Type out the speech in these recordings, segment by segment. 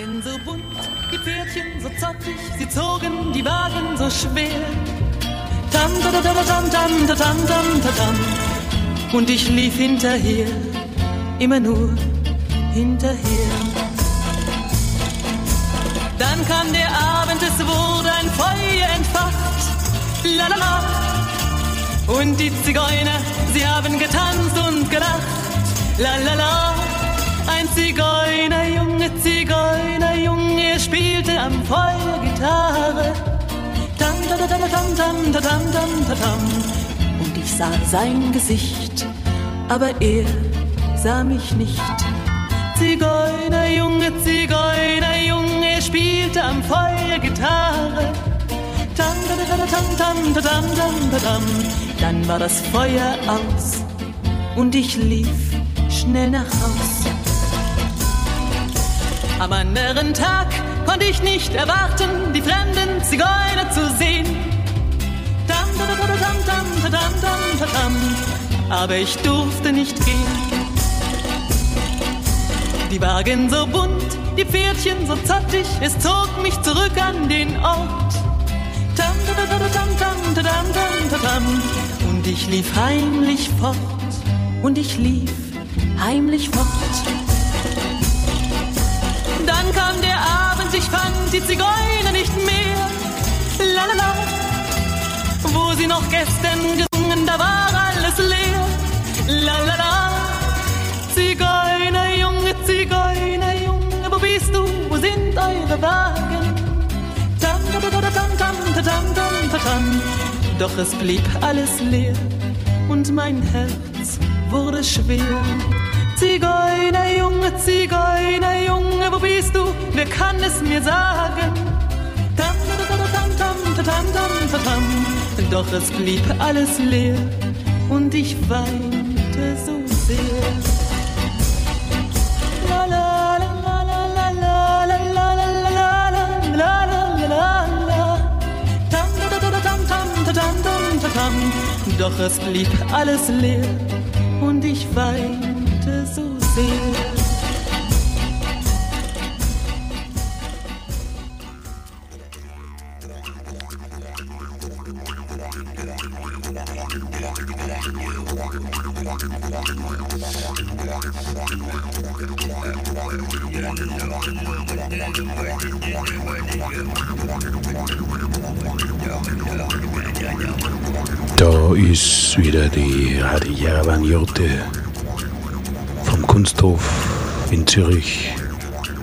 Wagen so bunt, die Pferdchen so zottig, sie zogen die Wagen so schwer. Tam, ta, ta, ta, tam, tam, ta, tam, tam, ta, tam. Und ich lief hinterher, immer nur hinterher. Dann kam der Abend, es wurde ein Feuer entfacht. La la la. Und die Zigeuner, sie haben getanzt und gelacht. La la la. Ein Zigeuner, Junge, Zigeuner, Junge, spielte am Feuer Gitarre. Tam, tam, tam, tam, tam, tam, tam, tam, tam. Und ich sah sein Gesicht, aber er sah mich nicht. Zigeuner, Junge, Zigeuner, Junge, spielte am Feuer Gitarre. Tam, tam, tam, tam, tam, tam, tam, tam. Dann war das Feuer aus und ich lief schnell nach Haus. Am anderen Tag konnte ich nicht erwarten, die fremden Zigeuner zu sehen. Aber ich durfte nicht gehen. Die Wagen so bunt, die Pferdchen so zottig, es zog mich zurück an den Ort. Und ich lief heimlich fort, und ich lief heimlich fort. Kam der Abend, ich fand die Zigeuner nicht mehr. Lalala, wo sie noch gestern gesungen, da war alles leer. Lalala, la la, Zigeuner, Junge, Zigeuner, Junge, wo bist du, wo sind eure Wagen? Tam, tam, tam, tam, tam, tam, tam, tam, doch es blieb alles leer und mein Herz wurde schwer. Zigeuner, Junge, Zigeuner, Junge, wo bist du? Wer kann es mir sagen? Tam, tam, tam, Doch es blieb alles leer und ich weinte so sehr. Doch es blieb alles leer und ich weinte. see. Da ist wieder die Hadija Vanjote. Kunsthof in Zürich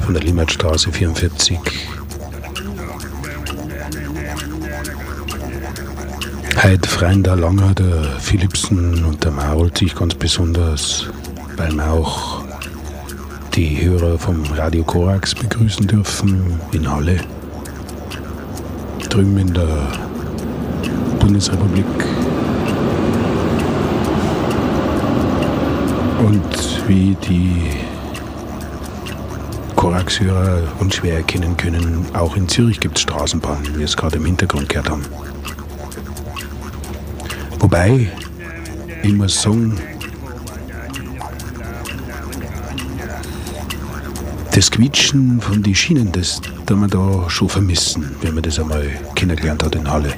von der Limmatstraße 44. Heute freuen da Langer, der Philipsen und der Marold sich ganz besonders, weil wir auch die Hörer vom Radio Korax begrüßen dürfen in Halle. Drüben in der Bundesrepublik. Und wie die Korax-Hörer unschwer erkennen können, auch in Zürich gibt es Straßenbahnen, wie wir es gerade im Hintergrund gehört haben. Wobei, ich muss sagen, das Quietschen von den Schienen, das tun wir da schon vermissen, wenn man das einmal kennengelernt hat in Halle.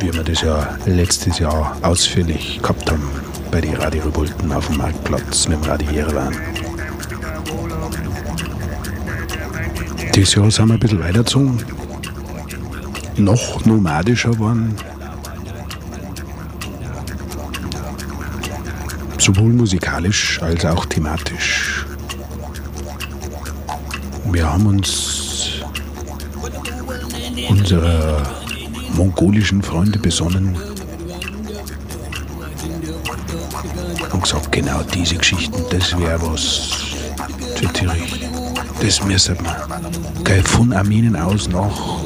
Wie wir das ja letztes Jahr ausführlich gehabt haben bei den Radiorevolten auf dem Marktplatz mit dem Radio Jerewan. Dieses Jahr sind wir ein bisschen weitergezogen, noch nomadischer geworden. Sowohl musikalisch als auch thematisch. Wir haben uns unserer mongolischen Freunde besonnen genau diese Geschichten, das wäre was für Zürich. Das müssen wir. Gell, von Armenien aus nach,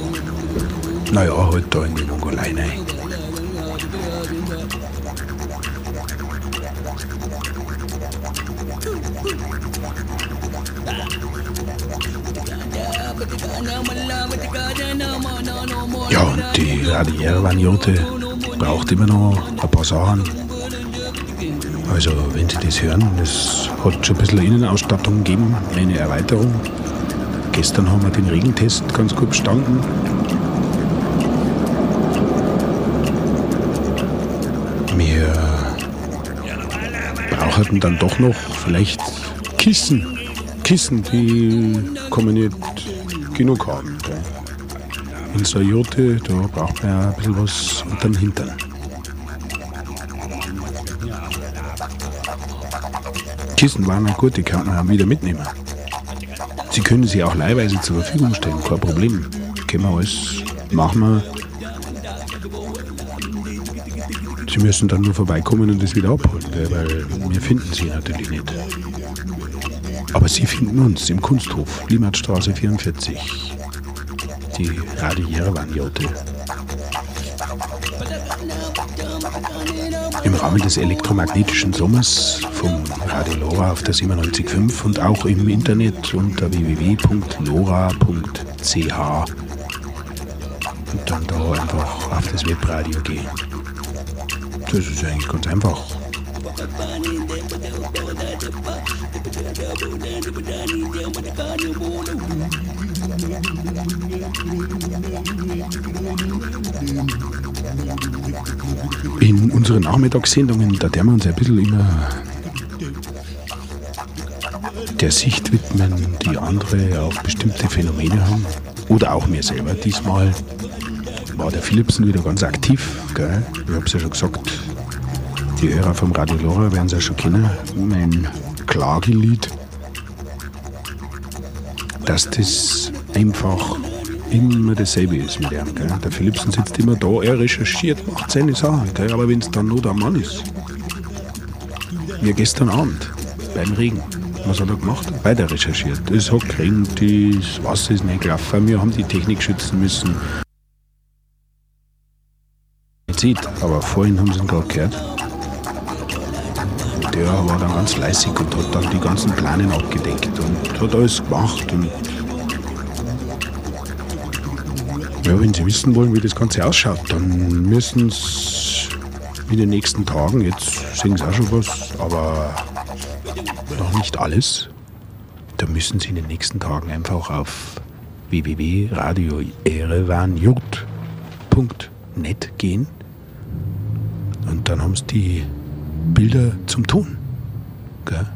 naja, halt da in die Mongolei rein. Ja, und die Radier-Vaniote braucht immer noch ein paar Sachen. Also, wenn Sie das hören, es hat schon ein bisschen Innenausstattung gegeben, eine Erweiterung. Gestern haben wir den Regentest ganz gut bestanden. Wir brauchten dann doch noch vielleicht Kissen. Kissen, die man nicht genug haben. In so da braucht man ja ein bisschen was unter dem Hintern. Kissen waren auch gut, die kann man wieder mitnehmen. Sie können sie auch leihweise zur Verfügung stellen, kein Problem. Können wir alles machen. Sie müssen dann nur vorbeikommen und das wieder abholen, weil wir finden sie natürlich nicht. Aber Sie finden uns im Kunsthof, Limatstraße 44. Die Radio Jerewan-Jote. Im Rahmen des elektromagnetischen Sommers vom Radio Lora auf der 97.5 und auch im Internet unter www.lora.ch und dann da einfach auf das Webradio gehen. Das ist eigentlich ganz einfach. In unseren Nachmittagssendungen, da werden wir uns ein bisschen immer der Sicht widmen, die andere auf bestimmte Phänomene haben. Oder auch mir selber. Diesmal war der Philipsen wieder ganz aktiv. Gell? Ich habe es ja schon gesagt, die Hörer vom Radio Lora werden es ja schon kennen. Mein Klagelied, dass das einfach immer dasselbe ist mit ihm. Gell? Der Philipsen sitzt immer da, er recherchiert, macht seine Sachen. Gell? Aber wenn es dann nur der Mann ist, wie gestern Abend beim Regen, was hat er gemacht? Weiter recherchiert. Es hat geregnet, das Wasser ist nicht gelaufen, wir haben die Technik schützen müssen. Sieht, aber vorhin haben sie ihn gerade gehört. Der war dann ganz fleißig und hat dann die ganzen Pläne abgedeckt und hat alles gemacht. Und ja, wenn Sie wissen wollen, wie das Ganze ausschaut, dann müssen Sie in den nächsten Tagen, jetzt sehen Sie auch schon was, aber noch nicht alles. Da müssen Sie in den nächsten Tagen einfach auf www.radioerevanjurt.net gehen und dann haben Sie die Bilder zum Tun. Gell?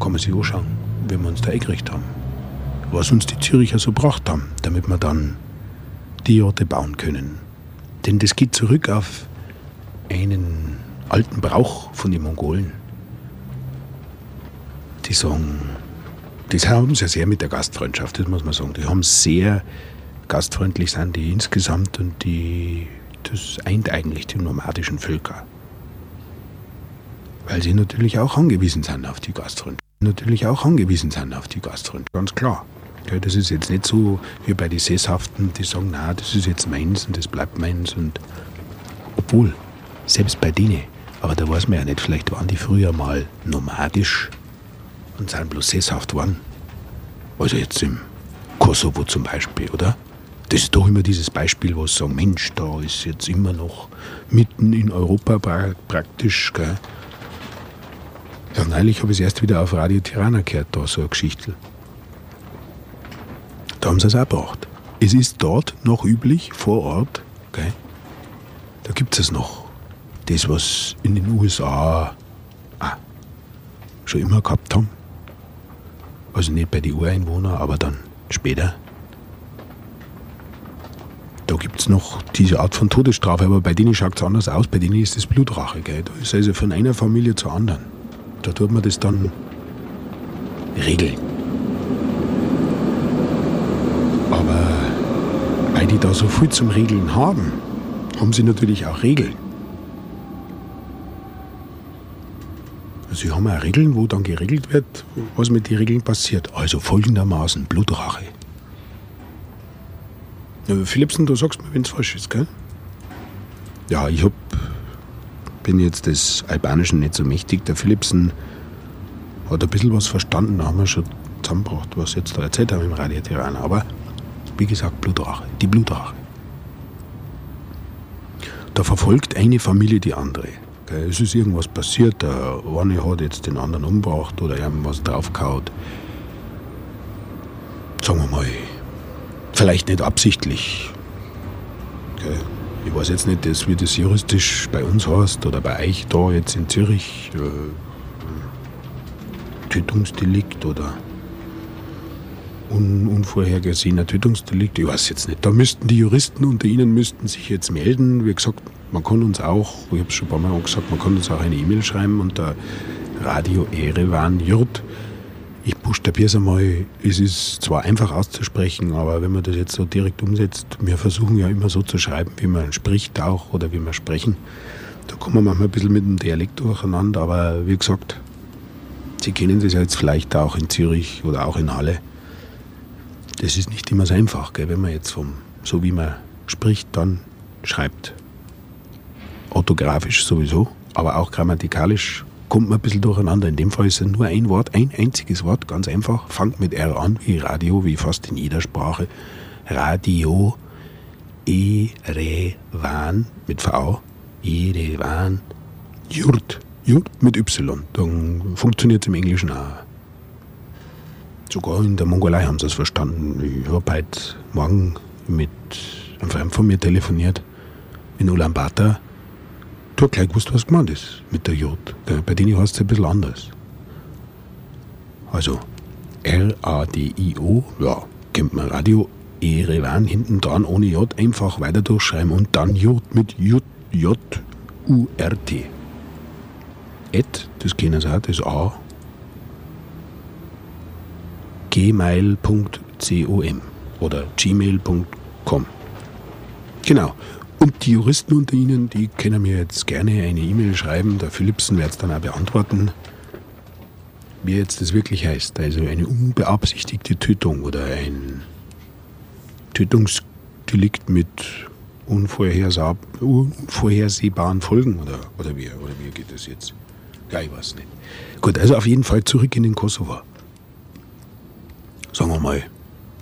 Kann man sich anschauen, wenn wir uns da eingerichtet haben. Was uns die Züricher so gebracht haben, damit wir dann die Orte bauen können. Denn das geht zurück auf einen alten Brauch von den Mongolen. Die sagen, das haben sie ja sehr mit der Gastfreundschaft, das muss man sagen. Die haben sehr gastfreundlich sind die insgesamt und die, das eint eigentlich die nomadischen Völker. Weil sie natürlich auch angewiesen sind auf die Gastfreundschaft. Natürlich auch angewiesen sind auf die Gastfreundschaft, ganz klar. Das ist jetzt nicht so wie bei den Sesshaften, die sagen, na, das ist jetzt meins und das bleibt meins. Und obwohl, selbst bei denen, aber da weiß man ja nicht, vielleicht waren die früher mal nomadisch und sind bloß sesshaft geworden. Also jetzt im Kosovo zum Beispiel, oder? Das ist doch immer dieses Beispiel, wo sie sagen, Mensch, da ist jetzt immer noch mitten in Europa praktisch, gell? Ja, neulich habe ich es erst wieder auf Radio Tirana gehört, da so eine Geschichte. Da haben sie es auch gebracht. Es ist dort noch üblich, vor Ort, gell? da gibt es noch. Das, was in den USA ah, schon immer gehabt haben. Also nicht bei den Ureinwohnern, aber dann später. Da gibt es noch diese Art von Todesstrafe, aber bei denen schaut es anders aus. Bei denen ist es Blutrache. Gell? Da ist also von einer Familie zur anderen. Da tut man das dann regeln. Aber weil die da so viel zum Regeln haben, haben sie natürlich auch Regeln. Sie haben auch Regeln, wo dann geregelt wird, was mit den Regeln passiert. Also folgendermaßen Blutrache. Philipsen, du sagst mir, wenn es falsch ist, gell? Ja, ich hab, bin jetzt des Albanischen nicht so mächtig. Der Philipsen hat ein bisschen was verstanden, da haben wir schon zusammengebracht, was jetzt da erzählt haben im Radio Tirana. Aber wie gesagt, Blutrache, die Blutrache. Da verfolgt eine Familie die andere. Es ist irgendwas passiert, der eine hat jetzt den anderen umgebracht oder irgendwas draufgehauen. sagen wir mal, vielleicht nicht absichtlich. Ich weiß jetzt nicht, wie das juristisch bei uns heißt oder bei euch da jetzt in Zürich. Äh, Tötungsdelikt oder un unvorhergesehener Tötungsdelikt. Ich weiß jetzt nicht. Da müssten die Juristen unter Ihnen müssten sich jetzt melden. Wie gesagt, man kann uns auch, ich habe es schon ein paar Mal gesagt, man kann uns auch eine E-Mail schreiben unter Radio Erevan Jurt. Ich buchstabiere es einmal. Es ist zwar einfach auszusprechen, aber wenn man das jetzt so direkt umsetzt, wir versuchen ja immer so zu schreiben, wie man spricht auch oder wie wir sprechen. Da kommen wir manchmal ein bisschen mit dem Dialekt durcheinander, aber wie gesagt, Sie kennen das ja jetzt vielleicht auch in Zürich oder auch in Halle. Das ist nicht immer so einfach, gell, wenn man jetzt vom, so wie man spricht, dann schreibt. Orthografisch sowieso, aber auch grammatikalisch kommt man ein bisschen durcheinander. In dem Fall ist es nur ein Wort, ein einziges Wort, ganz einfach. Fangt mit R an, wie Radio, wie fast in jeder Sprache. Radio, Erevan mit V, Erevan, Jurt. Jut mit Y. Dann funktioniert es im Englischen auch. Sogar in der Mongolei haben sie es verstanden. Ich habe heute Morgen mit einem Freund von mir telefoniert in Ulaanbaatar. Du hast gleich gewusst, was gemeint ist mit der Jod. Bei denen heißt es ein bisschen anders. Also R-A-D-I-O, ja, kennt man Radio Erevan hinten dran ohne J einfach weiter durchschreiben und dann Jod mit J, J-U-R-T. Ed, das kennen Sie auch, das A, gmail.com oder gmail.com. Genau. Und die Juristen unter Ihnen, die können mir jetzt gerne eine E-Mail schreiben. Der Philipsen wird es dann auch beantworten, wie jetzt das wirklich heißt. Also eine unbeabsichtigte Tötung oder ein Tötungsdelikt mit unvorhersehbaren Folgen oder, oder, wie, oder wie geht das jetzt? Ja, ich weiß nicht. Gut, also auf jeden Fall zurück in den Kosovo. Sagen wir mal,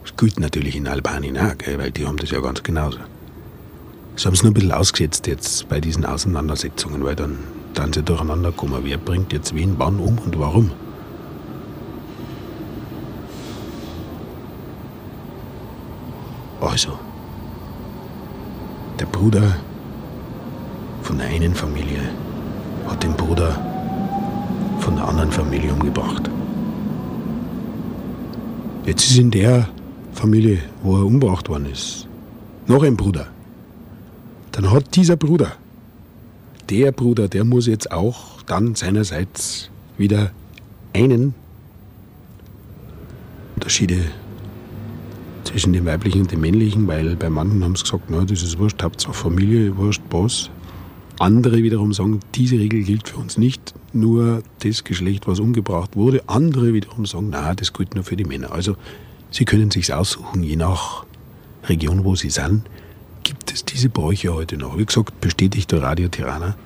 das gilt natürlich in Albanien auch, gell, weil die haben das ja ganz genauso. Sie haben es nur ein bisschen ausgesetzt jetzt bei diesen Auseinandersetzungen, weil dann, dann sie durcheinander kommen, wer bringt jetzt wen wann um und warum. Also, der Bruder von der einen Familie hat den Bruder von der anderen Familie umgebracht. Jetzt ist in der Familie, wo er umgebracht worden ist, noch ein Bruder. Dann hat dieser Bruder, der Bruder, der muss jetzt auch dann seinerseits wieder einen Unterschiede zwischen dem weiblichen und dem männlichen, weil bei manchen haben sie gesagt, na, das ist wurscht, Hauptsache Familie, wurscht, Boss. Andere wiederum sagen, diese Regel gilt für uns nicht, nur das Geschlecht, was umgebracht wurde. Andere wiederum sagen, na, das gilt nur für die Männer. Also sie können sich aussuchen, je nach Region, wo sie sind, gibt es diese Bräuche heute noch. Wie gesagt, bestätigt der Radio Tirana,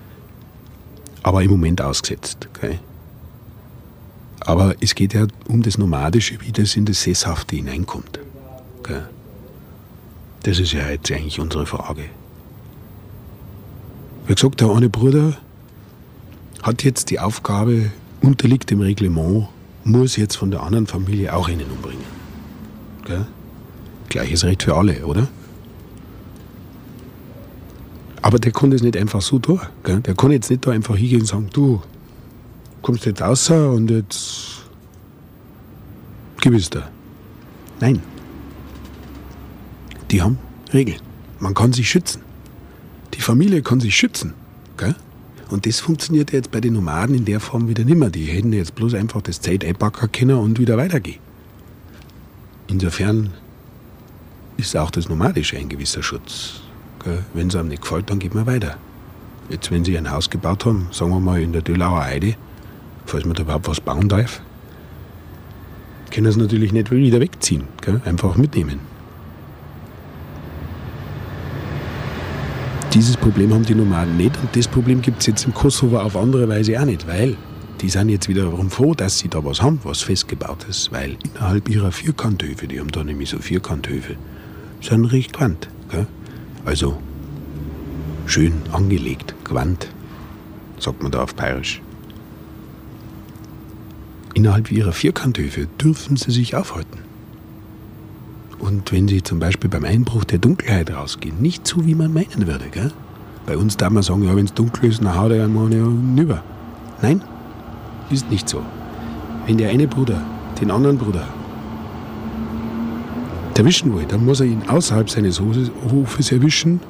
aber im Moment ausgesetzt. Okay? Aber es geht ja um das Nomadische, wie das in das Sesshafte hineinkommt. Okay? Das ist ja jetzt eigentlich unsere Frage. Wie gesagt, der eine Bruder hat jetzt die Aufgabe, unterliegt dem Reglement, muss jetzt von der anderen Familie auch einen umbringen. Gell? Gleiches Recht für alle, oder? Aber der kann das nicht einfach so tun. Gell? Der kann jetzt nicht da einfach hingehen und sagen, du kommst jetzt raus und jetzt gib es da. Nein. Die haben Regeln. Man kann sich schützen. Familie kann sich schützen. Gell? Und das funktioniert jetzt bei den Nomaden in der Form wieder nicht mehr. Die hätten jetzt bloß einfach das Zeit einpacken können und wieder weitergehen. Insofern ist auch das Nomadische ein gewisser Schutz. Wenn es einem nicht gefällt, dann geht man weiter. Jetzt, wenn Sie ein Haus gebaut haben, sagen wir mal in der Dölauer Eide, falls man da überhaupt was bauen darf, können Sie natürlich nicht wieder wegziehen. Gell? Einfach mitnehmen. Dieses Problem haben die Nomaden nicht und das Problem gibt es jetzt im Kosovo auf andere Weise auch nicht, weil die sind jetzt wiederum froh, dass sie da was haben, was festgebautes, weil innerhalb ihrer Vierkanthöfe, die haben da nämlich so Vierkanthöfe, sind recht quant. Gell? Also schön angelegt, quant, sagt man da auf Bayerisch. Innerhalb ihrer Vierkanthöfe dürfen sie sich aufhalten. Und wenn sie zum Beispiel beim Einbruch der Dunkelheit rausgehen, nicht so, wie man meinen würde, gell? Bei uns darf man sagen, ja, wenn es dunkel ist, dann haut er einmal hinüber. Nein, ist nicht so. Wenn der eine Bruder den anderen Bruder erwischen will, dann muss er ihn außerhalb seines Hofes erwischen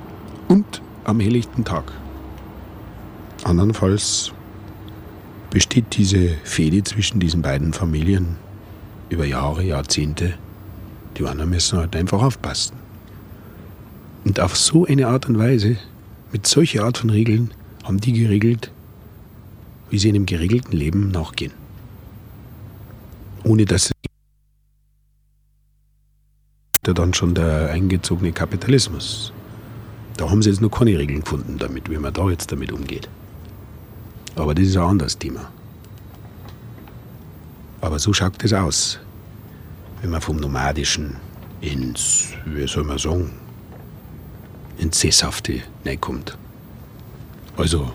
und am helllichten Tag. Andernfalls besteht diese Fehde zwischen diesen beiden Familien über Jahre, Jahrzehnte. Die anderen müssen halt einfach aufpassen. Und auf so eine Art und Weise, mit solcher Art von Regeln, haben die geregelt, wie sie einem geregelten Leben nachgehen. Ohne dass der dann schon der eingezogene Kapitalismus. Da haben sie jetzt noch keine Regeln gefunden damit, wie man da jetzt damit umgeht. Aber das ist ein anderes Thema. Aber so schaut es aus, wenn man vom Nomadischen ins, wie soll man sagen, ins Sesshafte kommt. Also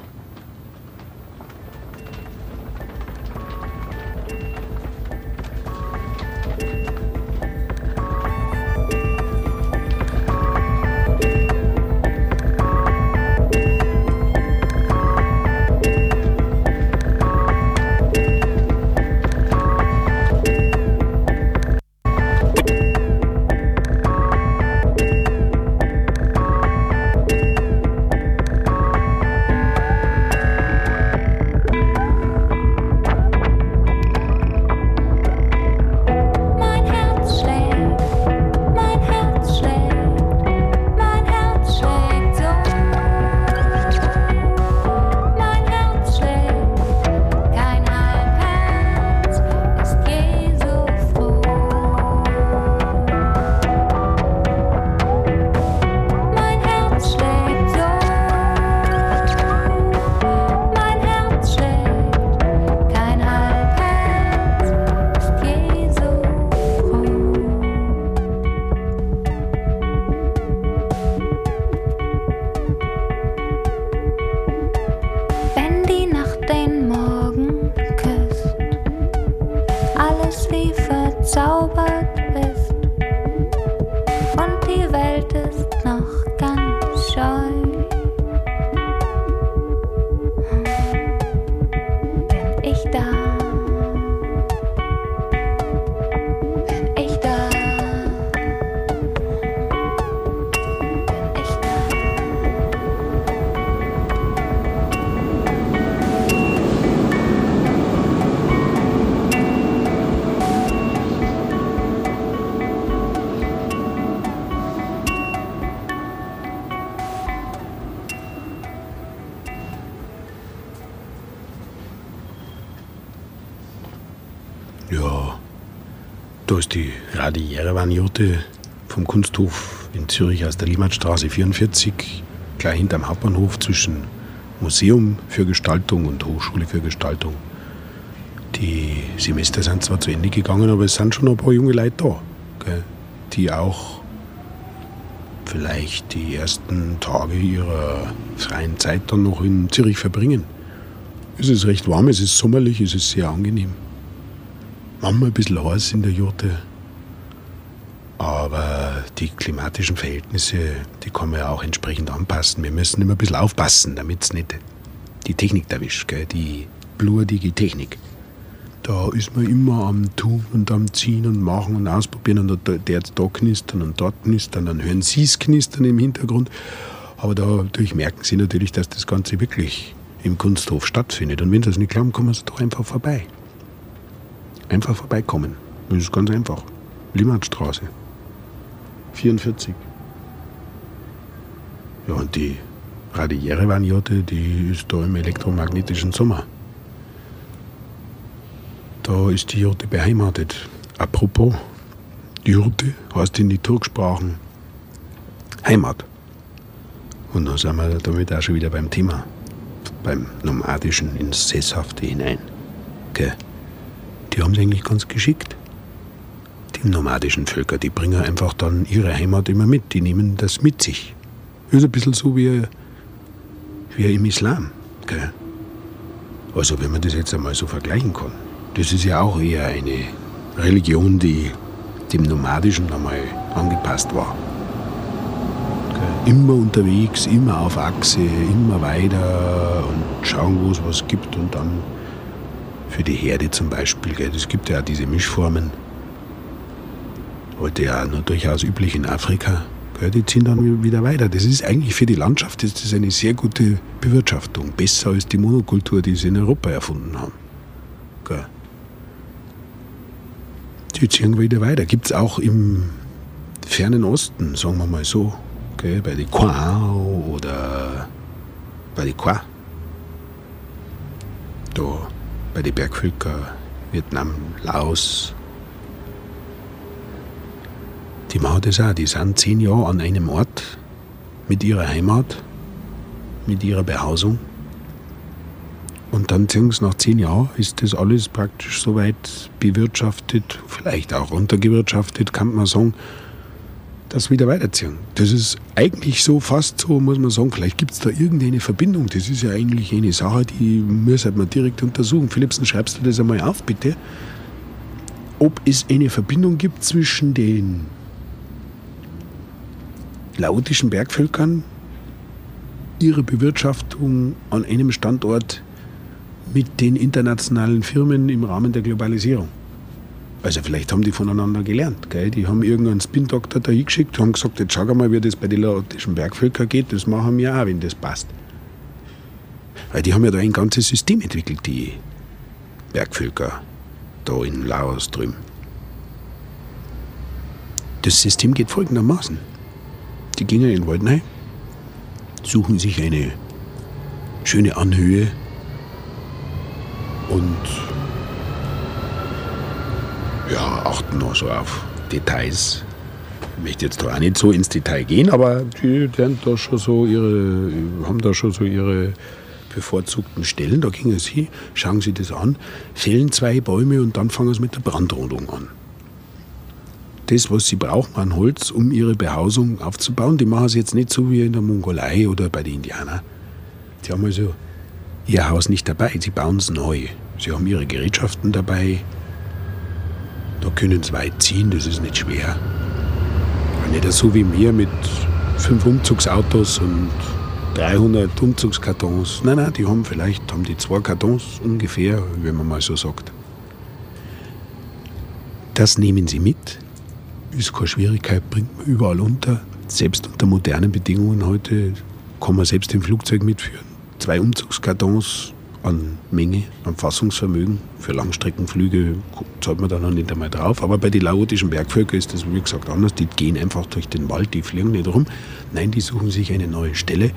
die Jerewan-Jurte vom Kunsthof in Zürich aus der Limmatstraße 44, gleich hinterm Hauptbahnhof zwischen Museum für Gestaltung und Hochschule für Gestaltung. Die Semester sind zwar zu Ende gegangen, aber es sind schon ein paar junge Leute da, gell, die auch vielleicht die ersten Tage ihrer freien Zeit dann noch in Zürich verbringen. Es ist recht warm, es ist sommerlich, es ist sehr angenehm. Manchmal ein bisschen heiß in der Jurte, aber die klimatischen Verhältnisse, die kann man ja auch entsprechend anpassen. Wir müssen immer ein bisschen aufpassen, damit es nicht die Technik erwischt, gell? die blutige Technik. Da ist man immer am Tun und am Ziehen und Machen und Ausprobieren und der jetzt da knistern und dort knistern, dann hören Sie es knistern im Hintergrund. Aber dadurch merken Sie natürlich, dass das Ganze wirklich im Kunsthof stattfindet. Und wenn Sie es nicht glauben, kommen Sie doch einfach vorbei. Einfach vorbeikommen. Das ist ganz einfach. Limmatstraße. 44. Ja, und die Radiere-Vanjote, die ist da im elektromagnetischen Sommer. Da ist die Jurte beheimatet. Apropos, die Jurte heißt in die Turksprachen Heimat. Und dann sind wir damit auch schon wieder beim Thema, beim Nomadischen ins Sesshafte hinein. Gell? Die haben es eigentlich ganz geschickt die nomadischen Völker, die bringen einfach dann ihre Heimat immer mit, die nehmen das mit sich. Ist ein bisschen so wie, wie im Islam. Gell? Also wenn man das jetzt einmal so vergleichen kann. Das ist ja auch eher eine Religion, die dem Nomadischen einmal angepasst war. Immer unterwegs, immer auf Achse, immer weiter und schauen, wo es was gibt und dann für die Herde zum Beispiel. Es gibt ja diese Mischformen. Heute ja nur durchaus üblich in Afrika. Die ziehen dann wieder weiter. Das ist eigentlich für die Landschaft ist eine sehr gute Bewirtschaftung. Besser als die Monokultur, die sie in Europa erfunden haben. Die ziehen wieder weiter. Gibt es auch im fernen Osten, sagen wir mal so. Bei den Quao oder bei den Qua. Da bei den Bergvölkern Vietnam, Laos. Die machen das auch. Die sind zehn Jahre an einem Ort mit ihrer Heimat, mit ihrer Behausung. Und dann ziehen sie nach zehn Jahren, ist das alles praktisch soweit bewirtschaftet, vielleicht auch untergewirtschaftet, kann man sagen, das wieder weiterziehen. Das ist eigentlich so fast so, muss man sagen, vielleicht gibt es da irgendeine Verbindung. Das ist ja eigentlich eine Sache, die müsste man direkt untersuchen. Philipsen, schreibst du das einmal auf, bitte? Ob es eine Verbindung gibt zwischen den laotischen Bergvölkern, ihrer Bewirtschaftung an einem Standort mit den internationalen Firmen im Rahmen der Globalisierung. Also vielleicht haben die voneinander gelernt. Gell? Die haben irgendeinen Spin-Doktor da hingeschickt, haben gesagt, jetzt schau mal, wie das bei den laotischen Bergvölkern geht, das machen wir auch, wenn das passt. Weil die haben ja da ein ganzes System entwickelt, die Bergvölker da in Laos drüben. Das System geht folgendermaßen. Die gehen in den Wald rein, suchen sich eine schöne Anhöhe und ja, achten noch so auf Details. Ich möchte jetzt da auch nicht so ins Detail gehen, aber die, die da schon so ihre, haben da schon so ihre bevorzugten Stellen. Da gehen sie hin, schauen sie das an, fällen zwei Bäume und dann fangen sie mit der Brandrodung an. Das, was sie brauchen an Holz, um ihre Behausung aufzubauen, die machen sie jetzt nicht so wie in der Mongolei oder bei den Indianern. Die haben also ihr Haus nicht dabei, sie bauen es neu. Sie haben ihre Gerätschaften dabei, da können sie weit ziehen, das ist nicht schwer. Nicht so wie mir mit fünf Umzugsautos und 300 Umzugskartons. Nein, nein, die haben vielleicht haben die zwei Kartons ungefähr, wenn man mal so sagt. Das nehmen sie mit. Ist keine Schwierigkeit, bringt man überall unter. Selbst unter modernen Bedingungen heute kann man selbst im Flugzeug mitführen. Zwei Umzugskartons an Menge, an Fassungsvermögen. Für Langstreckenflüge zahlt man da noch nicht einmal drauf. Aber bei den laotischen Bergvölkern ist das, wie gesagt, anders. Die gehen einfach durch den Wald, die fliegen nicht rum. Nein, die suchen sich eine neue Stelle,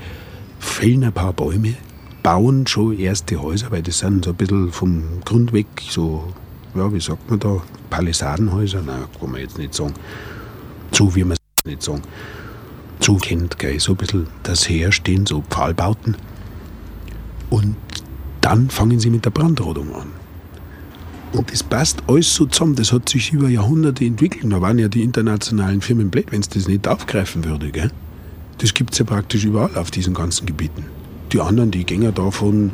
fällen ein paar Bäume, bauen schon erste Häuser, weil das sind so ein bisschen vom Grund weg so, ja, wie sagt man da, Palisadenhäuser. Nein, kann man jetzt nicht sagen. So wie man es nicht sagen. So kennt, gell, so ein bisschen das Herstehen, so Pfahlbauten. Und dann fangen sie mit der Brandrodung an. Und das passt alles so zusammen. Das hat sich über Jahrhunderte entwickelt. Da waren ja die internationalen Firmen blöd, wenn es das nicht aufgreifen würde. Gell? Das gibt es ja praktisch überall auf diesen ganzen Gebieten. Die anderen, die gehen da von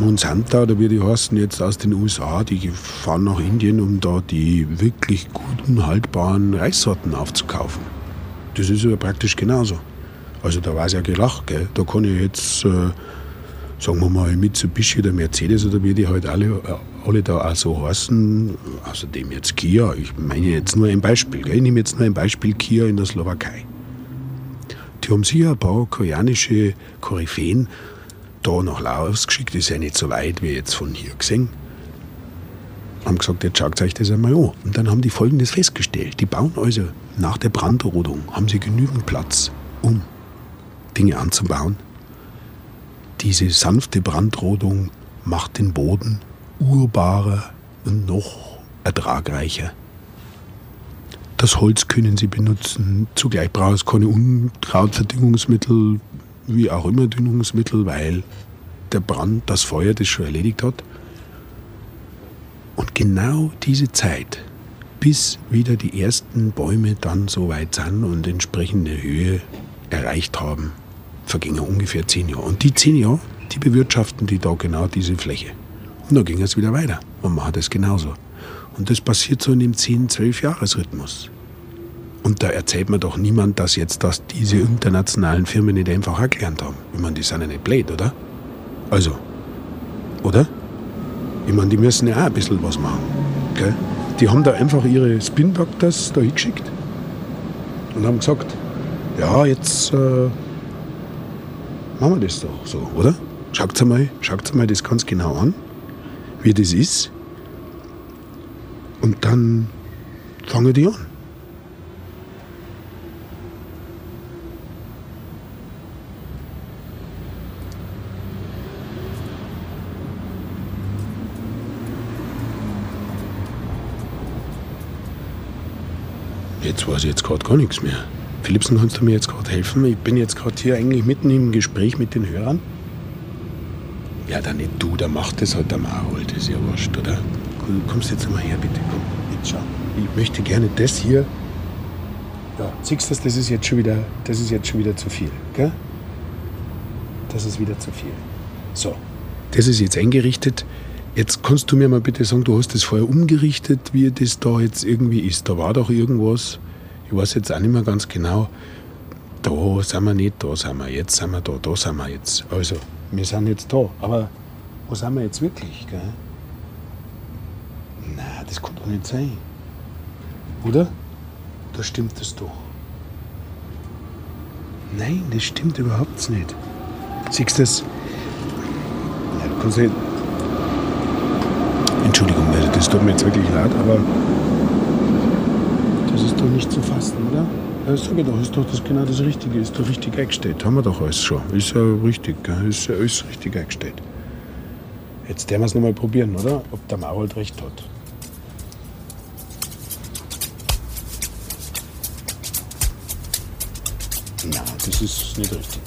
Monsanto oder wie die heißen jetzt aus den USA, die fahren nach Indien, um da die wirklich guten, haltbaren Reissorten aufzukaufen. Das ist aber praktisch genauso. Also da war es ja gelacht. Gell? Da kann ich jetzt... Äh, sagen wir mal, Mitsubishi oder Mercedes oder wie die halt alle, alle da auch so heißen, außerdem jetzt Kia, ich meine jetzt nur ein Beispiel, ich nehme jetzt nur ein Beispiel Kia in der Slowakei. Die haben sicher ein paar koreanische Koryphäen da nach Laos geschickt, ist ja nicht so weit wie jetzt von hier gesehen. Haben gesagt, jetzt schaut euch das einmal an. Und dann haben die Folgendes festgestellt. Die bauen also nach der Brandrodung, haben sie genügend Platz, um Dinge anzubauen, diese sanfte Brandrodung macht den Boden urbarer und noch ertragreicher. Das Holz können Sie benutzen. Zugleich braucht es keine Unkrautverdüngungsmittel, wie auch immer Düngungsmittel, weil der Brand, das Feuer das schon erledigt hat. Und genau diese Zeit, bis wieder die ersten Bäume dann so weit sind und entsprechende Höhe erreicht haben, vergingen ungefähr zehn Jahre. Und die zehn Jahre, die bewirtschaften die da genau diese Fläche. Und dann ging es wieder weiter und machen das genauso. Und das passiert so in dem 10-, 12-Jahres-Rhythmus. Und da erzählt mir doch niemand, dass jetzt das diese internationalen Firmen nicht einfach erklärt haben. Ich meine, die sind ja nicht blöd, oder? Also, oder? Ich meine, die müssen ja auch ein bisschen was machen. Gell? Die haben da einfach ihre Spin Doctors da hingeschickt und haben gesagt, ja, jetzt äh, machen wir das doch so, oder? Schaut mal, schaut mal das ganz genau an, wie das ist. Und dann fangen die an. Jetzt weiß ich jetzt gerade gar nichts mehr. Philipsen, kannst du mir jetzt gerade helfen? Ich bin jetzt gerade hier eigentlich mitten im Gespräch mit den Hörern. Ja, dann nicht du, der macht das halt der Marol, das ist ja wurscht, oder? Du kommst jetzt mal her, bitte, komm, jetzt schau. Ich möchte gerne das hier. Ja, siehst du, das ist jetzt schon wieder, das ist jetzt schon wieder zu viel, gell? Das ist wieder zu viel. So, das ist jetzt eingerichtet. Jetzt kannst du mir mal bitte sagen, du hast das vorher umgerichtet, wie das da jetzt irgendwie ist. Da war doch irgendwas, ich weiß jetzt auch nicht mehr ganz genau. Da sind wir nicht, da sind wir, jetzt sind wir da, da sind wir jetzt. Also, wir sind jetzt da. Aber wo sind wir jetzt wirklich? Gell? Nein, das kann doch nicht sein. Oder? Da stimmt das doch. Nein, das stimmt überhaupt nicht. Siehst du das? Ja, du kannst nicht. Entschuldigung, das tut mir jetzt wirklich leid, aber doch nicht zu fassen, oder? Ja, sag ich doch, ist doch das genau das Richtige, ist doch richtig eingestellt. Haben wir doch alles schon. Ist ja richtig, ist ja alles richtig eingestellt. Jetzt werden wir es nochmal probieren, oder? Ob der Marold recht hat. Nein, das ist nicht richtig.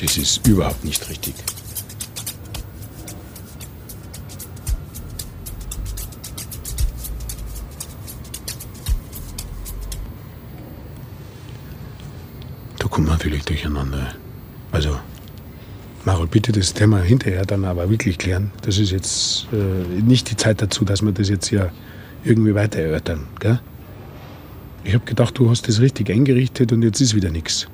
Das ist überhaupt nicht richtig. Vielleicht durcheinander. Also, Marol, bitte das Thema hinterher dann aber wirklich klären. Das ist jetzt äh, nicht die Zeit dazu, dass wir das jetzt ja irgendwie weiter erörtern. Gell? Ich habe gedacht, du hast das richtig eingerichtet und jetzt ist wieder nichts.